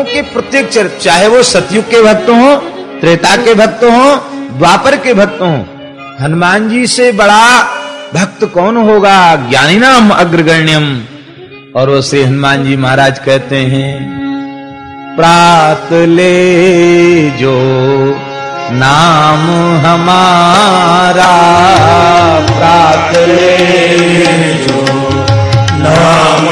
भक्तों के प्रत्येक चरित्र चाहे वो सतयुग के भक्त हो, त्रेता के भक्त हो, द्वापर के भक्त हो, हनुमान जी से बड़ा भक्त कौन होगा? ज्ञानी नाम अग्रगण्यम। और वो श्री हनुमान जी महाराज कहते हैं, प्रात ले जो नाम हमारा, प्रात ले जो नाम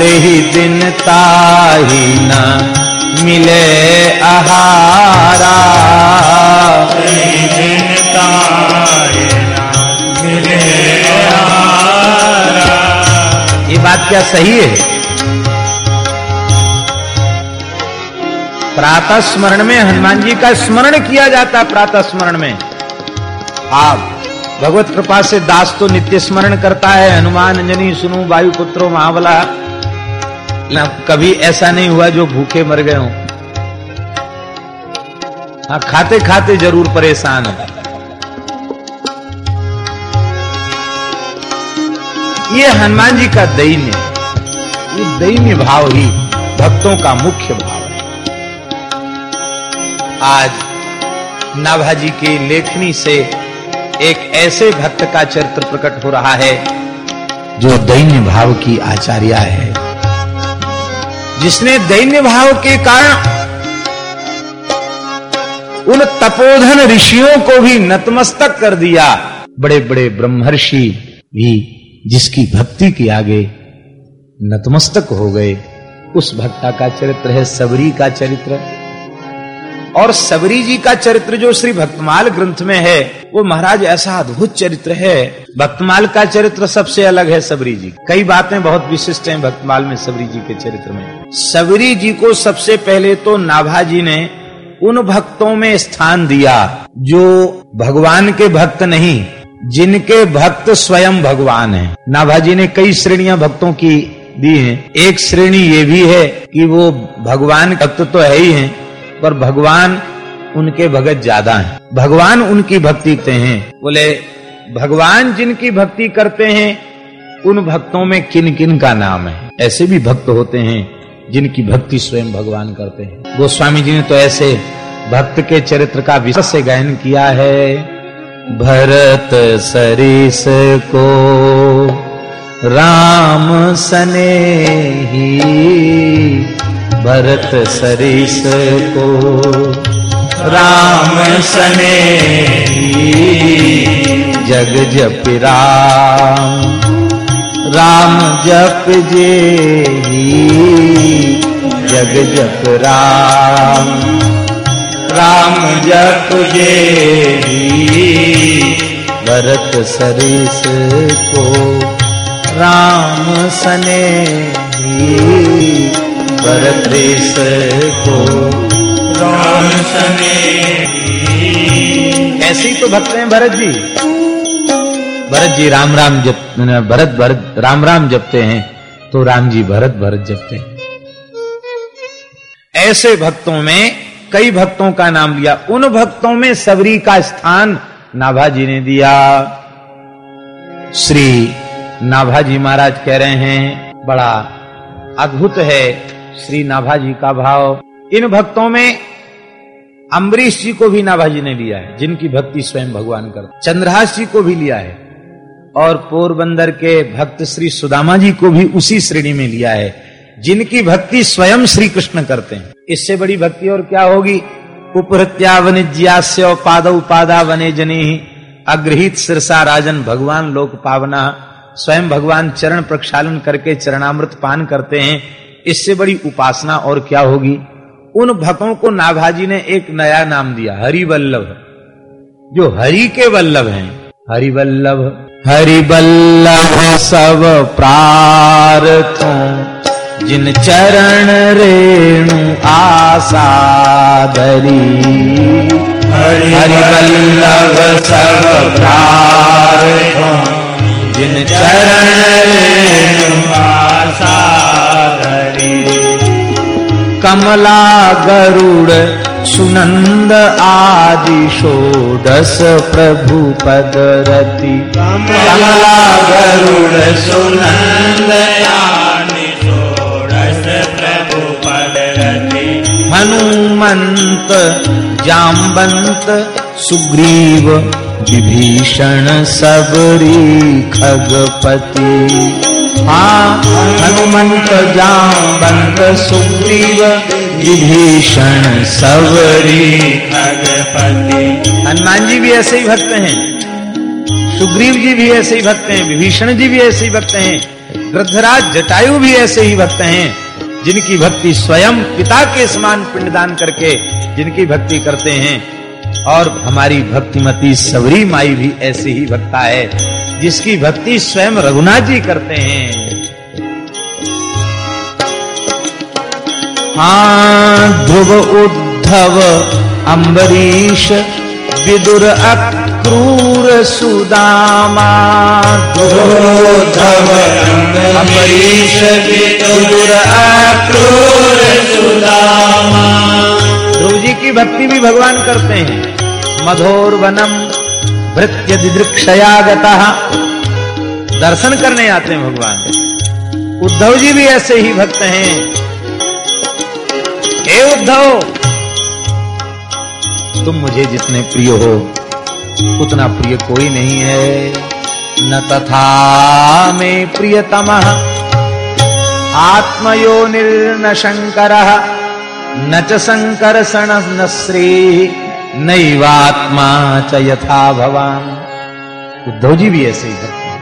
ते ही दिन ताही न मिले आहारा। ये बात क्या सही है? प्रातः स्मरण में हनुमान जी का स्मरण किया जाता है प्रातः स्मरण में। आप भगवत कृपा से दास तो नित्य स्मरण करता है। हनुमान अंजनी सुनु वायु पुत्रो महाबला ना, कभी ऐसा नहीं हुआ जो भूखे मर गए हों। हाँ खाते खाते ज़रूर परेशान है। ये हनुमान जी का दैन्य ये दैन्य भाव ही भक्तों का मुख्य भाव है। आज नाभाजी की लेखनी से एक ऐसे भक्त का चरित्र प्रकट हो रहा है, जो दैन्य भाव की आचार्य है। जिसने दैन्य भाव के कारण उन तपोधन ऋषियों को भी नतमस्तक कर दिया, बड़े बड़े ब्रह्मर्षि भी जिसकी भक्ति के आगे नतमस्तक हो गए। उस भक्ता का चरित्र है सबरी का चरित्र। और सबरी जी का चरित्र जो श्री भक्तमाल ग्रंथ में है, वो महाराज ऐसा अद्भुत चरित्र है। भक्तमाल का चरित्र सबसे अलग है सबरी जी। कई बातें बहुत विशिष्ट हैं भक्तमाल में सबरी जी के चरित्र में। सबरी जी को सबसे पहले तो नाभा जी ने उन भक्तों में स्थान दिया, जो भगवान के भक्त नहीं, जिनके भक्त स्वयं भगवान हैं। नाभाजी ने कई श्रेणियाँ भक्तों की दी हैं। एक श्रेणी ये भी है कि वो भगवान भक्त तो है ही हैं पर भगवान उनके भगत ज़्यादा हैं। भगवान उनकी भक्ति करते हैं। बोले, भगवान जिनकी भक्ति करते हैं, उन भक्तों में किन किन का नाम है? ऐसे भी भक्त होते हैं, जिनकी भक्ति स्वयं भगवान करते हैं। गोस्वामी जी ने तो ऐसे भक्त के चरित्र का विशेष से गायन किया है। भरत सरिस को राम सने ही भरत सरिस को। राम सने जग जप राम। राम जप जे जग जप राम। राम जप जे भरत सरिस को। राम सने भरत को। राम ऐसे तो भक्त हैं भरत जी। भरत जी राम राम जप भरत भरत, राम राम जपते हैं तो राम जी भरत भरत जपते हैं। ऐसे भक्तों में, कई भक्तों का नाम लिया। उन भक्तों में सबरी का स्थान नाभाजी ने दिया। श्री नाभाजी महाराज कह रहे हैं, बड़ा अद्भुत है। श्री नाभा जी का भाव। इन भक्तों में अम्बरीश जी को भी नाभाजी ने लिया है, जिनकी भक्ति स्वयं भगवान कर चंद्रहास जी को भी लिया है, और पोरबंदर के भक्त श्री सुदामा जी को भी उसी श्रेणी में लिया है, जिनकी भक्ति स्वयं श्री कृष्ण करते हैं। इससे बड़ी भक्ति और क्या होगी? उपहत्या वनिज्यास्य पादा वने जनी अग्रहित सिरसा राजन भगवान लोक पावना, स्वयं भगवान चरण प्रक्षालन करके चरणामृत पान करते हैं। इससे बड़ी उपासना और क्या होगी? उन भक्तों को नाभाजी ने एक नया नाम दिया, हरिवल्लभ। जो हरि के वल्लभ हैं। हरिवल्लभ। हरिवल्लभ सब प्रार्थों जिन चरण रेणु आसादरी हरिवल्लभ सब प्रार्थों जिन चरण रेणु धरी कमला गरुड़ सुनंद आदि षोडश प्रभु पदरति कमला गरुड़ सुनंद आदि षोडश प्रभु पदरति हनुमंत जाम्बंत सुग्रीव विभीषण सबरी खगपति हाँ हनुमंत जाम्बंत सुग्रीव, विभीषण सबरी खगपति हनुमान जी भी ऐसे ही भक्त हैं। सुग्रीव जी भी ऐसे ही भक्त हैं। विभीषण जी भी ऐसे ही भक्त हैं। वृद्धराज जटायु भी ऐसे ही भक्त हैं। जिनकी भक्ति स्वयं पिता के समान पिंडदान करके जिनकी भक्ति करते हैं। और हमारी भक्तिमती सबरी माई भी ऐसी ही भक्ता है, जिसकी भक्ति स्वयं रघुनाथ जी करते हैं। हाँ ध्रुव उद्धव, अम्बरीश, विदुर अक्रूर, सुदामा। अम्बरीश, विदुर अक्रूर, सुदामा। ध्रुव जी की भक्ति भी भगवान करते हैं। मधोर वनम भृत्य दिदृक्षयागता। दर्शन करने आते हैं भगवान। उद्धव जी भी ऐसे ही भक्त हैं। हे उद्धव! तुम मुझे जितने प्रिय हो, उतना प्रिय कोई नहीं है। न तथा में प्रियतम। आत्मयो निर्न शंकर। न च संकर्षण न श्री, नैवात्मा च यथा भवान। उद्धव जी भी ऐसे ही भक्त हैं।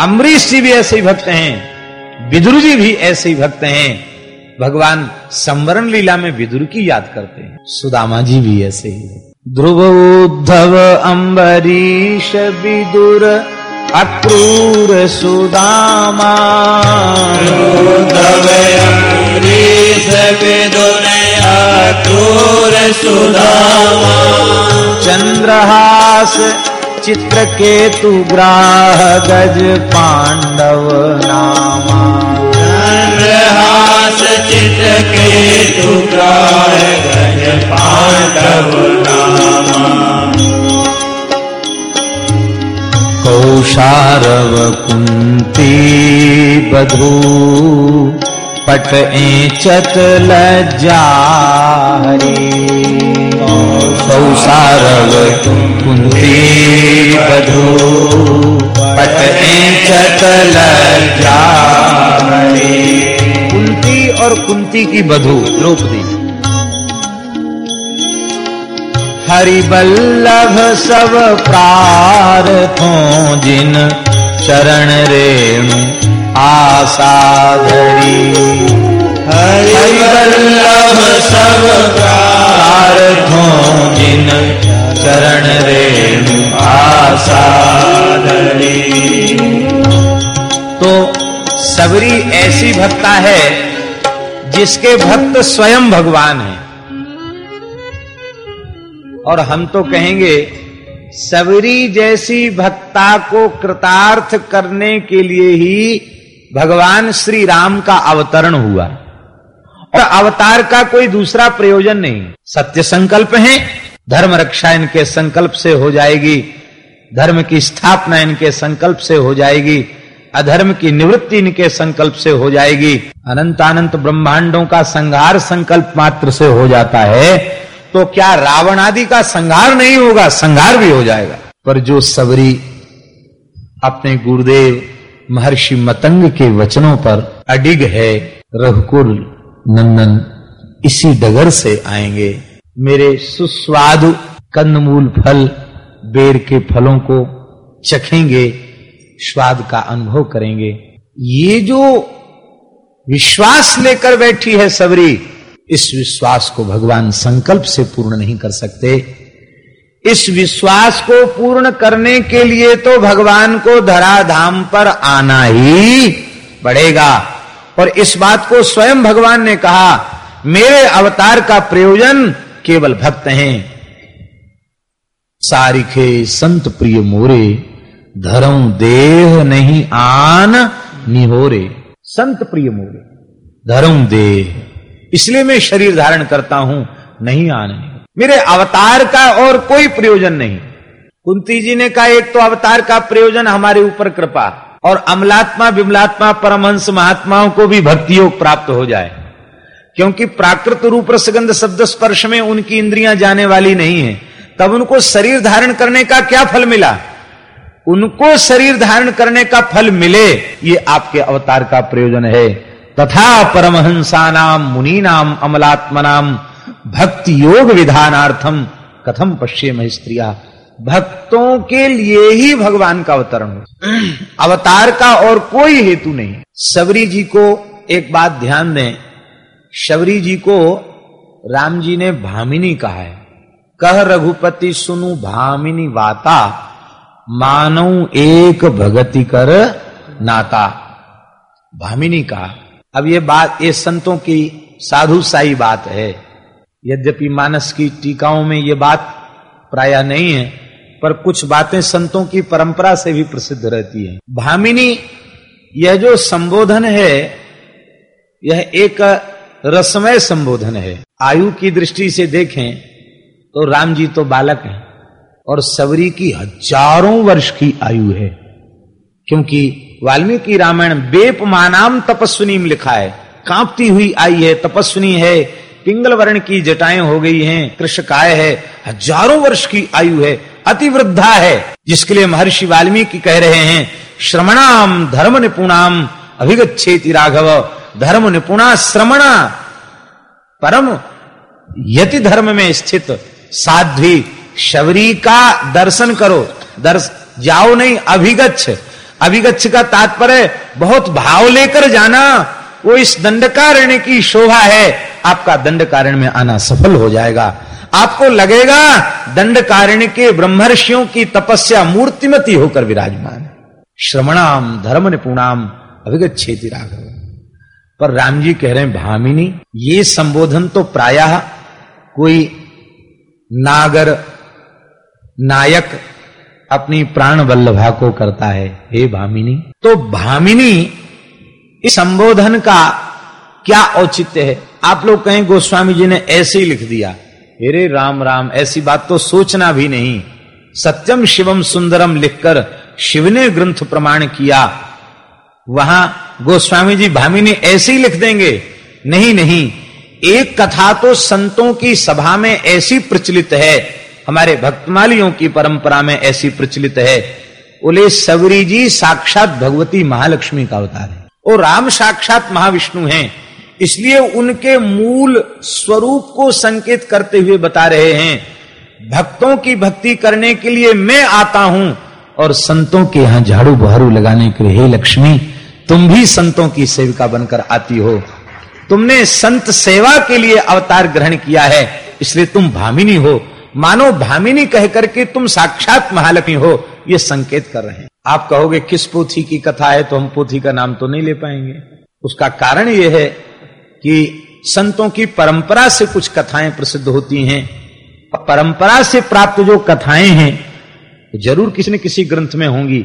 अम्बरीश जी भी ऐसे ही भक्त हैं। विदुर जी भी ऐसे ही भक्त हैं। भगवान संवरण लीला में विदुर की याद करते हैं। सुदामा जी भी ऐसे ही ध्रुव उद्धव अम्बरीश विदुर, अक्रूर, सुदामा। उद्धव अम्बरीश अक्रूर सुदामा चंद्रहास चित्रकेतु ग्राह गज पांडव नामा। चंद्रहास चित्र के टुकराय गज पांडव नामा। कौशारव कुंती बधू। पट एचत लज्जा हरी। कुंती बधू। पट एचत लज्जा हरी। कुंती और कुंती की बधू द्रौपदी हरिबल्लभ सब प्रार्थों जिन चरण रेणु आसाधरी। हरिबल्लभ सब प्रार्थों जिन चरण रेणु आसाधरी। तो सबरी ऐसी भक्ता है जिसके भक्त स्वयं भगवान है। और हम तो कहेंगे, सबरी जैसी भक्ता को कृतार्थ करने के लिए ही भगवान श्री राम का अवतरण हुआ। और अवतार का कोई दूसरा प्रयोजन नहीं। सत्य संकल्प है, धर्म रक्षा इनके संकल्प से हो जाएगी, धर्म की स्थापना इनके संकल्प से हो जाएगी, अधर्म की निवृत्ति इनके संकल्प से हो जाएगी। अनंत अनंत ब्रह्मांडों का संहार संकल्प मात्र से हो जाता है तो क्या रावण आदि का संहार नहीं होगा, संहार भी हो जाएगा। पर जो सबरी, अपने गुरुदेव महर्षि मतंग के वचनों पर अडिग है, रघुकुल नंदन, इसी डगर से आएँगे। मेरे सुस्वादु कंदमूल फल बेर के फलों को चखेंगे, स्वाद का अनुभव करेंगे। ये जो विश्वास लेकर बैठी है सबरी, इस विश्वास को भगवान संकल्प से पूर्ण नहीं कर सकते। इस विश्वास को पूर्ण करने के लिए तो भगवान को धराधाम पर आना ही पड़ेगा। और इस बात को स्वयं भगवान ने कहा मेरे अवतार का प्रयोजन केवल भक्त हैं। सारिखे संत प्रिय मोरे धरम देह नहीं आन निहोरे। संत प्रिय मोरे। धरम देह इसलिए मैं शरीर धारण करता हूँ नहीं आने मेरे अवतार का और कोई प्रयोजन नहीं। कुंती जी ने कहा, एक तो अवतार का प्रयोजन हमारे ऊपर कृपा और अमलात्मा, विमलात्मा, परमहंस, महात्माओं को भी भक्ति योग प्राप्त हो जाए। क्योंकि प्राकृत रूप रसगंध शब्द स्पर्श में उनकी इंद्रियाँ जाने वाली नहीं है, तब उनको शरीर धारण करने का क्या फल मिला? उनको शरीर धारण करने का फल मिले, ये आपके अवतार का प्रयोजन है। तथा परमहंसा नाम मुनि नाम अमलात्मनाम भक्ति योग विधानार्थम कथम पश्चिम स्त्रिया? भक्तों के लिए ही भगवान का अवतरण हो। अवतार का और कोई हेतु नहीं। सबरी जी को एक बात ध्यान दें। शबरी जी को राम जी ने भामिनी कहा है। कह रघुपति सुनु भामिनी वाता, मानो एक भगति कर नाता। भामिनी कहा, अब ये बात, ये संतों की साधु साई बात है। यद्यपि मानस की टीकाओं में ये बात प्राय नहीं है, पर कुछ बातें संतों की परंपरा से भी प्रसिद्ध रहती है। भामिनी, यह जो संबोधन है, यह एक रसमय संबोधन है। आयु की दृष्टि से देखें तो राम जी तो बालक हैं, और सबरी की हज़ारों वर्ष की आयु है, क्योंकि वाल्मीकि रामायण बेप मानाम तपस्विनी लिखा है। कांपती हुई आई है, तपस्विनी है पिंगल वर्ण की जटाएँ हो गई हैं कृष्णकाय है, हज़ारों वर्ष की आयु है अति वृद्धा है, जिसके लिए महर्षि वाल्मीकि कह रहे हैं, श्रमणाम धर्म निपुणाम अभिगछेति राघव, धर्म निपुणा श्रमणा, परम यति धर्म में स्थित, साध्वी, शबरी का दर्शन करो, दर्श, जाओ नहीं, अभिगच्छ अभिगच्छ का तात्पर्य, बहुत भाव लेकर जाना वो इस दंडकारण्य की शोभा है, आपका दंडकारण्य में आना सफल हो जाएगा। आपको लगेगा, दंडकारण्य के ब्रह्मर्षियों की तपस्या मूर्तिमती होकर विराजमान श्रवणाम, धर्म निपुणाम अभिगछेति राघव। पर राम जी कह रहे हैं, भामिनी, ये संबोधन तो प्रायः कोई नागर नायक अपनी प्राण वल्लभा को करता है। हे भामिनी तो भामिनी इस संबोधन का क्या औचित्य है? आप लोग कहें, गोस्वामी जी ने ऐसे ही लिख दिया। हेरे राम राम, ऐसी बात तो सोचना भी नहीं। सत्यम शिवम सुंदरम लिखकर शिव ने ग्रंथ प्रमाण किया। वहाँ गोस्वामी जी भामिनी ऐसे ही लिख देंगे। नहीं नहीं, एक कथा तो संतों की सभा में ऐसी प्रचलित है, हमारे भक्तमालियों की परंपरा में ऐसी प्रचलित है। बोले सबरी जी साक्षात भगवती महालक्ष्मी का अवतार है। और राम साक्षात महाविष्णु हैं। इसलिए उनके मूल स्वरूप को संकेत करते हुए बता रहे हैं, भक्तों की भक्ति करने के लिए मैं आता हूँ और संतों के यहाँ झाड़ू बहारू लगाने के लिए, हे लक्ष्मी, तुम भी संतों की सेविका बनकर आती हो। तुमने संत सेवा के लिए अवतार ग्रहण किया है, इसलिए तुम भामिनी हो। मानो भामिनी कह करके तुम साक्षात महालक्ष्मी हो। ये संकेत कर रहे हैं। आप कहोगे, किस पोथी की कथा है तो हम पोथी का नाम तो नहीं ले पाएँगे। उसका कारण यह है कि संतों की परंपरा से कुछ कथाएँ प्रसिद्ध होती हैं। परंपरा से प्राप्त जो कथाएँ हैं ज़रूर किसी न किसी ग्रंथ में होंगी।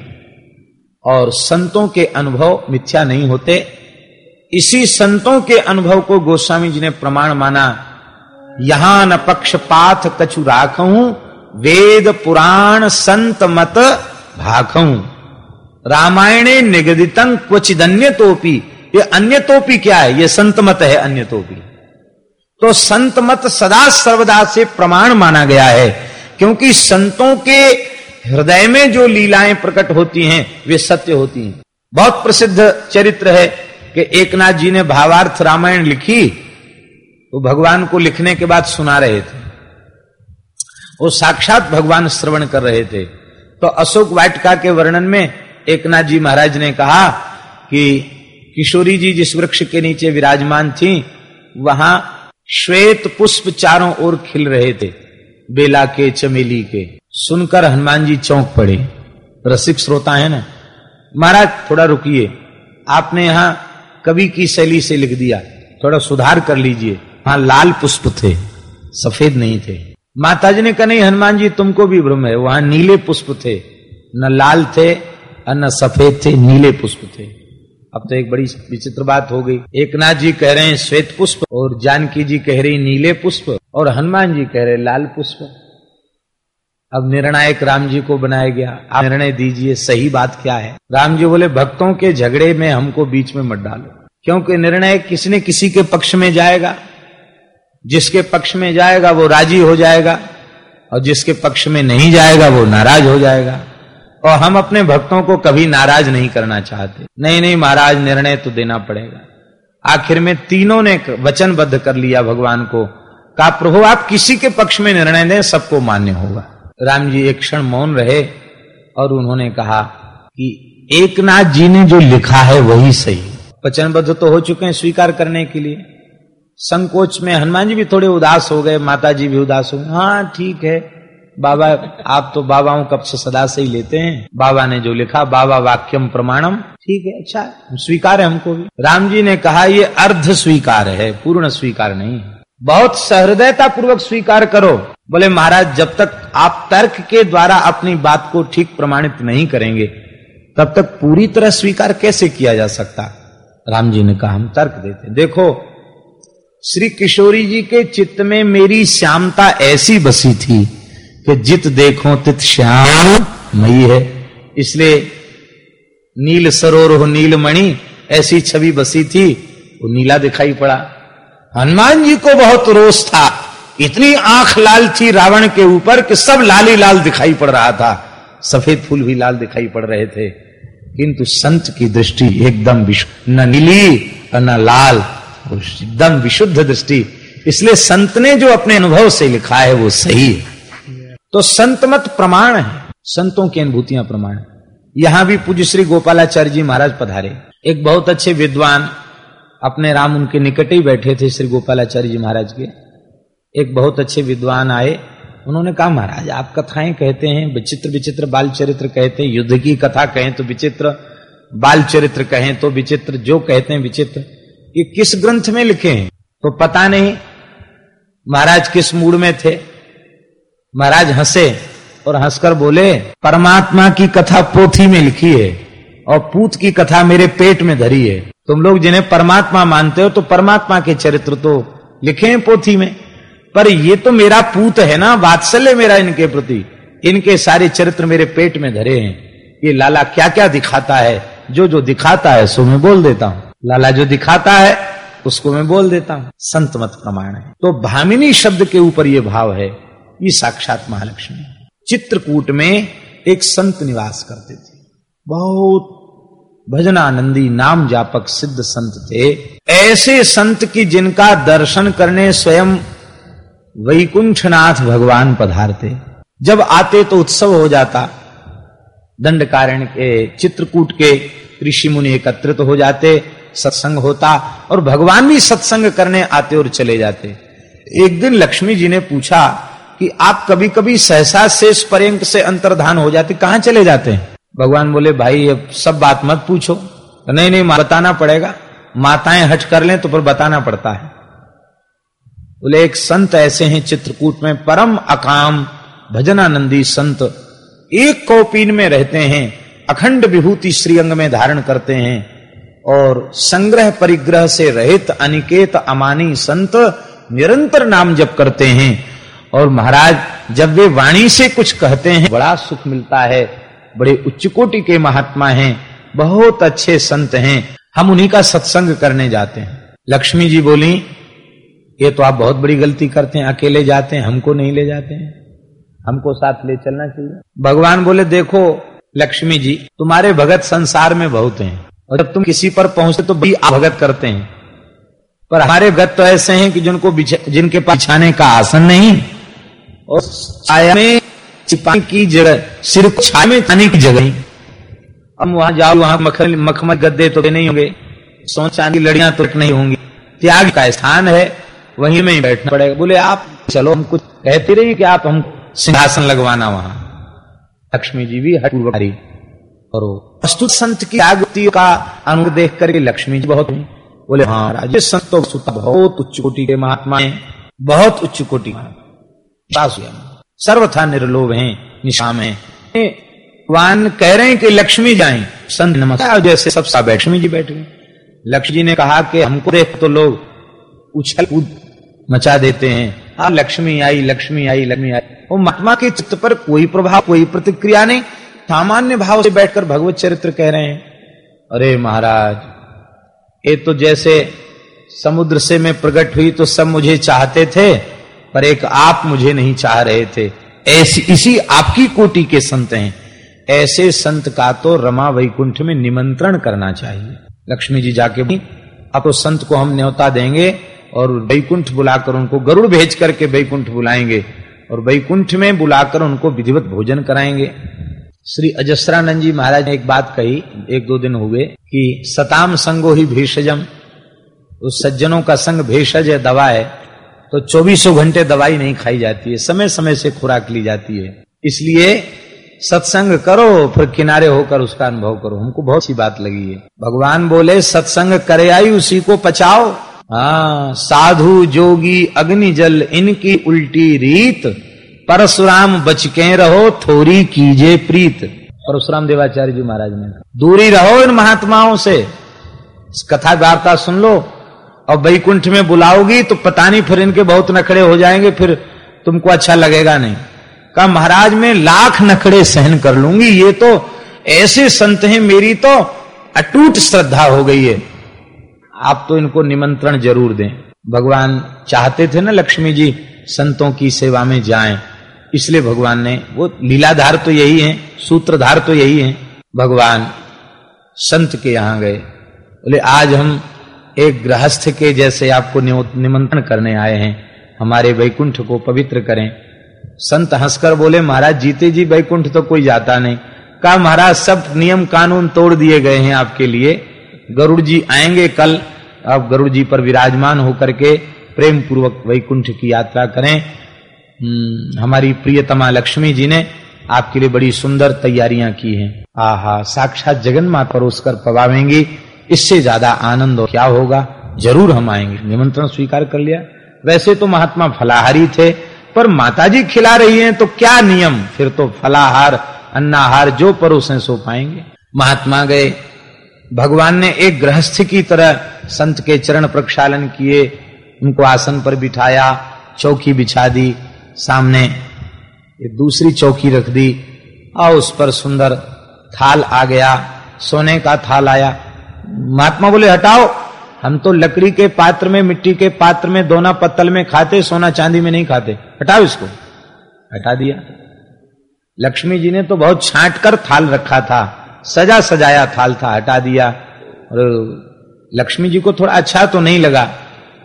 और संतों के अनुभव मिथ्या नहीं होते। इसी संतों के अनुभव को गोस्वामी जी ने प्रमाण माना, यहाँ न पक्षपात कछु राखू वेद पुराण संत मत भाखू रामायणे निगदितं क्वचिदन्य तोपी ये अन्य तोपी क्या है? ये संत मत है अन्य तोपी तो संत मत सदा सर्वदा से प्रमाण माना गया है, क्योंकि संतों के हृदय में जो लीलाएँ प्रकट होती हैं, वे सत्य होती हैं। बहुत प्रसिद्ध चरित्र है कि एकनाथ जी ने भावार्थ रामायण लिखी, वो तो भगवान को लिखने के बाद सुना रहे थे। वो साक्षात भगवान श्रवण कर रहे थे। तो अशोक वाटिका के वर्णन में एकनाथ जी महाराज ने कहा कि किशोरी जी जिस वृक्ष के नीचे विराजमान थी, वहाँ श्वेत पुष्प चारों ओर खिल रहे थे, बेला के, चमेली के। सुनकर हनुमान जी चौंक पड़े। रसिक श्रोता है ना? महाराज, थोड़ा रुकिए। आपने यहाँ कवि की शैली से लिख दिया। थोड़ा सुधार कर लीजिए। वहाँ लाल पुष्प थे, सफ़ेद नहीं थे। माता जी ने कहा, नहीं, हनुमान जी, तुमको भी भ्रम है। वहाँ नीले पुष्प थे। न लाल थे और न सफ़ेद थे, नीले पुष्प थे। अब तो एक बड़ी विचित्र बात हो गई। एक नाथ जी कह रहे हैं, श्वेत पुष्प। और जानकी जी कह रही, नीले पुष्प। और हनुमान जी कह रहे, लाल पुष्प। अब निर्णायक राम जी को बनाया गया। आप निर्णय दीजिए, सही बात क्या है? राम जी बोले, भक्तों के झगड़े में हमको बीच में मत डालो। क्योंकि निर्णय किसी किसी के पक्ष में जाएगा। जिसके पक्ष में जाएगा वो राज़ी हो जाएगा, और जिसके पक्ष में नहीं जाएगा वो नाराज़ हो जाएगा। और हम अपने भक्तों को कभी नाराज़ नहीं करना चाहते। नहीं नहीं, महाराज, निर्णय तो देना पड़ेगा। आखिर में तीनों ने वचनबद्ध कर लिया भगवान को। कहा प्रभु, आप किसी के पक्ष में निर्णय दें, सबको मान्य होगा। राम जी एक क्षण मौन रहे, और उन्होंने कहा कि एक नाथ जी ने जो लिखा है वही सही। वचनबद्ध तो हो चुके हैं स्वीकार करने के लिए। संकोच में हनुमान जी भी थोड़े उदास हो गए माता जी भी उदास हो गए। हाँ ठीक है। बाबा, आप तो बाबाओं कब से सदा से ही लेते हैं। बाबा ने जो लिखा, बाबा वाक्यम प्रमाणम। ठीक है अच्छा स्वीकार है हमको भी। राम जी ने कहा, ये अर्ध स्वीकार है, पूर्ण स्वीकार नहीं है। बहुत सहृदयता पूर्वक स्वीकार करो। बोले, महाराज, जब तक आप तर्क के द्वारा अपनी बात को ठीक प्रमाणित नहीं करेंगे, तब तक पूरी तरह स्वीकार कैसे किया जा सकता? राम जी ने कहा, हम तर्क देते देखो श्री किशोरी जी के चित्त में मेरी श्यामता ऐसी बसी थी कि जित देखो तित श्याम मई है। इसलिए नील सरोर हो नील मणि ऐसी छवि बसी थी, वो नीला दिखाई पड़ा। हनुमान जी को बहुत रोष था। इतनी आँख लाल थी रावण के ऊपर कि सब लाली लाल दिखाई पड़ रहा था। सफ़ेद फूल भी लाल दिखाई पड़ रहे थे। किंतु संत की दृष्टि एकदम विशुद्ध न नीली न लाल। एकदम विशुद्ध दृष्टि। इसलिए संत ने जो अपने अनुभव से लिखा है, वो सही है। तो संत मत प्रमाण है। संतों की अनुभूतियाँ प्रमाण यहाँ भी पूज्य श्री गोपालाचार्य जी महाराज पधारे। एक बहुत अच्छे विद्वान अपने राम उनके निकट ही बैठे थे, श्री गोपालाचार्य जी महाराज के। एक बहुत अच्छे विद्वान आए। उन्होंने कहा, महाराज, आप कथाएँ कहते हैं, विचित्र विचित्र बाल चरित्र कहते हैं, युद्ध की कथा कहें तो विचित्र बाल चरित्र कहें तो विचित्र, जो कहते हैं विचित्र। ये किस ग्रंथ में लिखे हैं? तो पता नहीं। महाराज किस मूड में थे? महाराज हंसे और हंसकर बोले, परमात्मा की कथा पोथी में लिखी है और पूत की कथा मेरे पेट में धरी है। तुम लोग जिन्हें परमात्मा मानते हो तो परमात्मा के चरित्र तो लिखे हैं पोथी में। पर ये तो मेरा पूत है ना, वात्सल्य मेरा इनके प्रति। इनके सारे चरित्र मेरे पेट में धरे हैं। ये लाला क्या क्या दिखाता है? जो जो दिखाता है, सो मैं बोल देता हूँ। लाला जो दिखाता है, उसको मैं बोल देता हूँ। संत मत प्रमाण है। तो भामिनी शब्द के ऊपर ये भाव है, ये साक्षात महालक्ष्मी। चित्रकूट में एक संत निवास करते थे। बहुत भजनानंदी नाम जापक सिद्ध संत थे। ऐसे संत की जिनका दर्शन करने स्वयं वैकुंठनाथ भगवान पधारते। जब आते तो उत्सव हो जाता। दंडकारण के, चित्रकूट के ऋषि मुनि एकत्रित तो हो जाते। सत्संग होता और भगवान भी सत्संग करने आते और चले जाते। एक दिन लक्ष्मी जी ने पूछा कि आप कभी कभी सहसा शेष पर्यंक से अंतर्धान हो जाते, कहाँ चले जाते हैं? भगवान बोले, भाई अब सब बात मत पूछो। तो नहीं नहीं बताना पड़ेगा। माताएँ हट कर लें तो फिर बताना पड़ता है। बोले, एक संत ऐसे हैं चित्रकूट में, परम अकाम भजनानंदी संत। एक कौपीन में रहते हैं, अखंड विभूति श्रीअंग में धारण करते हैं। और संग्रह परिग्रह से रहित अनिकेत अमानी संत निरंतर नाम जप करते हैं। और महाराज, जब वे वाणी से कुछ कहते हैं, बड़ा सुख मिलता है। बड़े उच्च कोटि के महात्मा हैं, बहुत अच्छे संत हैं। हम उन्हीं का सत्संग करने जाते हैं। लक्ष्मी जी बोली, ये तो आप बहुत बड़ी गलती करते हैं, अकेले जाते हैं, हमको नहीं ले जाते हैं। हमको साथ ले चलना चाहिए। भगवान बोले, देखो लक्ष्मी जी, तुम्हारे भगत संसार में बहुत हैं। और जब तुम किसी पर पहुँचते तो बड़ी भगत करते हैं। पर हमारे भगत तो ऐसे हैं कि जिनको जिनके पास बिछाने का आसन नहीं, और छाया में छिपाने की जगह सिर्फ़ छाया में छाने की जगह हम वहाँ जाओ, वहाँ मखमल मखमल गद्दे तो नहीं होंगे सोच चांदी लड़ियाँ तो नहीं होंगी। त्याग का स्थान है, वहीं में ही बैठना पड़ेगा। बोले, आप चलो, हम कुछ कहते रहिए कि आप हम सिंहासन लगवाना वहाँ। लक्ष्मी जी भी हटपूर्वकारी और वस्तु संत की आगति का अनुग देख करके लक्ष्मी जी बहुत हुई बोले हाँ राजे संत तो बहुत उच्च कोटि के महात्मा है। बहुत उच्च कोटि सर्वथा निर्लोभ है, निशाम है। वान कह रहे हैं कि लक्ष्मी जाए। संत नमस्कार जैसे सब सा लक्ष्मी जी बैठ गए। लक्ष्मी जी ने कहा कि हमको देख तो लोग उछल कूद मचा देते हैं। हाँ लक्ष्मी आई लक्ष्मी आई लक्ष्मी आई। वो महात्मा के चित्त पर कोई प्रभाव, कोई प्रतिक्रिया नहीं। सामान्य भाव से बैठकर भगवत चरित्र कह रहे हैं। अरे महाराज, ये तो जैसे समुद्र से मैं प्रकट हुई तो सब मुझे चाहते थे, पर एक आप मुझे नहीं चाह रहे थे। ऐसी, इसी आपकी कोटि के संत हैं। ऐसे संत का तो रमा वैकुंठ में निमंत्रण करना चाहिए। लक्ष्मी जी जाके अब तो संत को हम न्योता देंगे और वैकुंठ बुलाकर उनको गरुड़ भेज करके वैकुंठ बुलाएँगे और वैकुंठ में बुलाकर उनको विधिवत भोजन कराएँगे। श्री अजस्रानंद जी महाराज ने एक बात कही, एक दो दिन हुए, कि सताम संगो ही भेषजम। उस सज्जनों का संग भेषज है, दवा है तो चौबीसों घंटे दवाई नहीं खाई जाती है समय समय से खुराक ली जाती है। इसलिए सत्संग करो, फिर किनारे होकर उसका अनुभव करो। हमको बहुत सी बात लगी है। भगवान बोले, सत्संग करे आई उसी को पचाओ। हाँ साधु, जोगी अग्नि जल इनकी उल्टी रीत। परशुराम बच के रहो थोड़ी कीजे प्रीत। परशुराम देवाचार्य जी महाराज ने दूरी रहो इन महात्माओं से। कथा वार्ता सुन लो। और बैकुंठ में बुलाओगी तो पता नहीं फिर इनके बहुत नखड़े हो जाएँगे, फिर तुमको अच्छा लगेगा नहीं। कहा, महाराज, में लाख नखड़े सहन कर लूँगी। ये तो ऐसे संत हैं, मेरी तो अटूट श्रद्धा हो गई है। आप तो इनको निमंत्रण ज़रूर दें। भगवान चाहते थे ना लक्ष्मी जी संतों की सेवा में जाएँ। इसलिए भगवान ने, वो लीलाधार तो यही है, सूत्रधार तो यही है। भगवान संत के यहाँ गए। बोले, आज हम एक गृहस्थ के जैसे आपको निमंत्रण करने आए हैं। हमारे वैकुंठ को पवित्र करें। संत हंसकर बोले, महाराज, जीते जी वैकुंठ तो कोई जाता नहीं। कहा, महाराज, सब नियम कानून तोड़ दिए गए हैं आपके लिए। गरुड़ जी आएँगे कल। आप गरुड़ जी पर विराजमान होकर के प्रेम पूर्वक वैकुंठ की यात्रा करें। हमारी प्रियतमा लक्ष्मी जी ने आपके लिए बड़ी सुंदर तैयारियाँ की हैं। आहा, साक्षात जगन माँ परोस कर पवावेंगी, इससे ज़्यादा आनंद क्या होगा? ज़रूर हम आएँगे। निमंत्रण स्वीकार कर लिया। वैसे तो महात्मा फलाहारी थे, पर माताजी खिला रही हैं तो क्या नियम? फिर तो फलाहार, अन्नाहार जो परोसे सो पाएँगे। महात्मा गए। भगवान ने एक गृहस्थ की तरह संत के चरण प्रक्षालन किए, उनको आसन पर बिठाया, चौकी बिछा दी सामने एक दूसरी चौकी रख दी। और उस पर सुंदर थाल आ गया, सोने का थाल आया। महात्मा बोले, हटाओ, हम तो लकड़ी के पात्र में, मिट्टी के पात्र में, दोना पत्तल में खाते, सोना चांदी में नहीं खाते। हटाओ इसको। हटा दिया। लक्ष्मी जी ने तो बहुत छांट कर थाल रखा था, सजा सजाया थाल था, हटा दिया। और लक्ष्मी जी को थोड़ा अच्छा तो नहीं लगा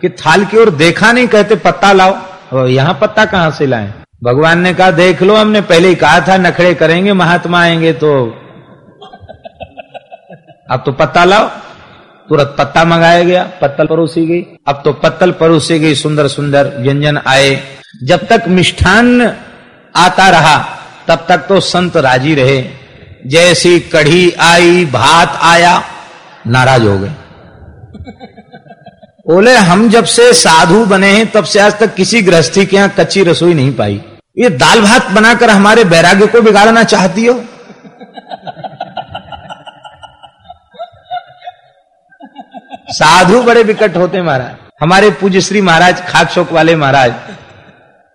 कि थाल की ओर देखा नहीं, कहते, पत्ता लाओ। और यहाँ पत्ता कहाँ से लाए? भगवान ने कहा, देख लो, हमने पहले ही कहा था नखड़े करेंगे, महात्मा आएँगे तो अब तो पत्ता लाओ। तुरंत पत्ता मंगाया गया, पत्तल परोसी गई। अब तो पत्तल परोसी गई, सुंदर सुंदर व्यंजन आए। जब तक मिष्ठान आता रहा, तब तक तो संत राज़ी रहे। जैसी कढ़ी आई, भात आया, नाराज़ हो गए। बोले, हम जब से साधु बने हैं, तब से आज तक किसी गृहस्थी के यहाँ कच्ची रसोई नहीं पाई। ये दाल भात बनाकर हमारे बैराग्य को बिगाड़ना चाहती हो? साधु बड़े विकट होते महाराज। हमारे पूज्य श्री महाराज, खाक शोक वाले महाराज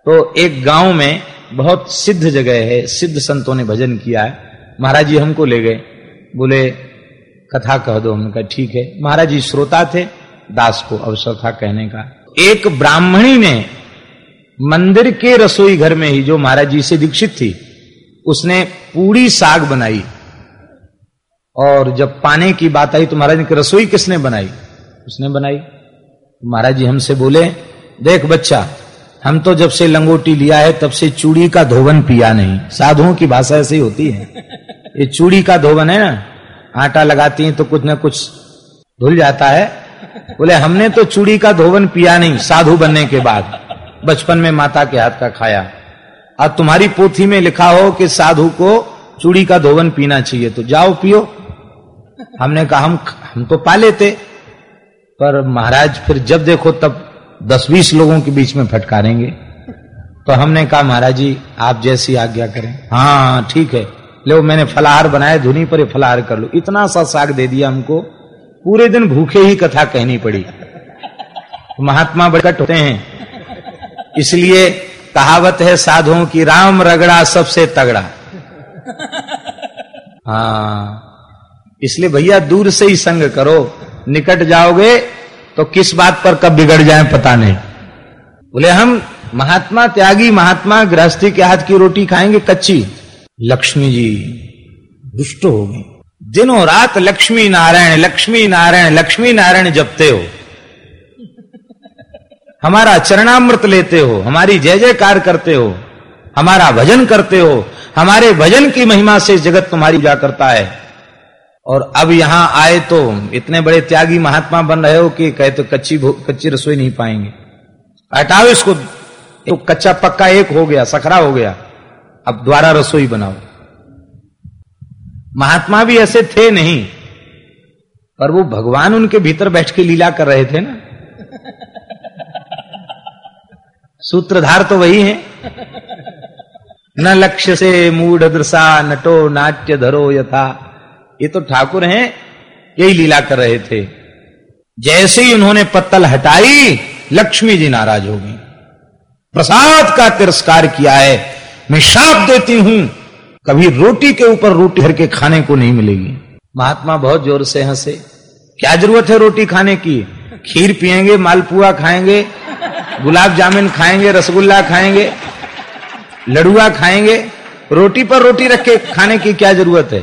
तो एक गाँव में बहुत सिद्ध जगह है, सिद्ध संतों ने भजन किया है। महाराज जी हमको ले गए। बोले, कथा कह दो। हमने कहा, ठीक है। महाराज जी श्रोता थे दास को अवसर था कहने का। एक ब्राह्मणी ने मंदिर के रसोई घर में ही, जो महाराज जी से दीक्षित थी, उसने पूरी साग बनाई। और जब पाने की बात आई तो महाराज ने रसोई किसने बनाई? उसने बनाई। महाराज जी हमसे बोले, देख बच्चा, हम तो जब से लंगोटी लिया है, तब से चूड़ी का धोवन पिया नहीं। साधुओं की भाषा ऐसी होती है। ये चूड़ी का धोवन है ना, आटा लगाती है तो कुछ ना कुछ धुल जाता है बोले, हमने तो चूड़ी का धोवन पिया नहीं, साधु बनने के बाद। बचपन में माता के हाथ का खाया। और तुम्हारी पोथी में लिखा हो कि साधु को चूड़ी का धोवन पीना चाहिए तो जाओ पियो। हमने कहा, हम हम तो पा लेते। पर महाराज फिर जब देखो, तब दस बीस लोगों के बीच में फटकारेंगे। तो हमने कहा, महाराज जी, आप जैसी आज्ञा करें। हाँ ठीक है। लो, मैंने फलाहार बनाया, धुनी पर फलाहार कर लो। इतना सा साग दे दिया हमको। पूरे दिन भूखे ही कथा कहनी पड़ी। महात्मा बड़कट होते हैं। इसलिए कहावत है, साधुओं की राम रगड़ा सबसे तगड़ा। हाँ इसलिए भैया दूर से ही संग करो। निकट जाओगे तो किस बात पर कब बिगड़ जाए पता नहीं। बोले, हम महात्मा त्यागी, महात्मा गृहस्थी के हाथ की रोटी खाएँगे कच्ची। लक्ष्मी जी, दुष्ट हो गई। दिनों रात लक्ष्मी नारायण लक्ष्मी नारायण लक्ष्मी नारायण जपते हो। हमारा चरणामृत लेते हो, हमारी जय जयकार करते हो, हमारा भजन करते हो, हमारे भजन की महिमा से जगत तुम्हारी जा करता है। और अब यहाँ आए तो इतने बड़े त्यागी महात्मा बन रहे हो कि कहे तो कच्ची कच्ची रसोई नहीं पाएँगे। हटाओ इसको तो कच्चा पक्का एक हो गया, सखरा हो गया। अब द्वारा रसोई बनाओ। महात्मा भी ऐसे थे नहीं, पर वो भगवान उनके भीतर बैठ के लीला कर रहे थे ना। सूत्रधार तो वही है। न लक्ष्य से मूढ़ दृशा नटो नाट्य धरो यथा। ये तो ठाकुर हैं, यही लीला कर रहे थे। जैसे ही उन्होंने पत्तल हटाई, लक्ष्मी जी नाराज़ हो गई। प्रसाद का तिरस्कार किया है। मैं शाप देती हूँ कभी रोटी के ऊपर रोटी भर के खाने को नहीं मिलेगी। महात्मा बहुत ज़ोर से हंसे। क्या ज़रूरत है रोटी खाने की? खीर पिएँगे मालपुआ खाएँगे गुलाब जामुन खाएँगे रसगुल्ला खाएँगे लड़ुआ खाएँगे। रोटी पर रोटी रख के खाने की क्या ज़रूरत है?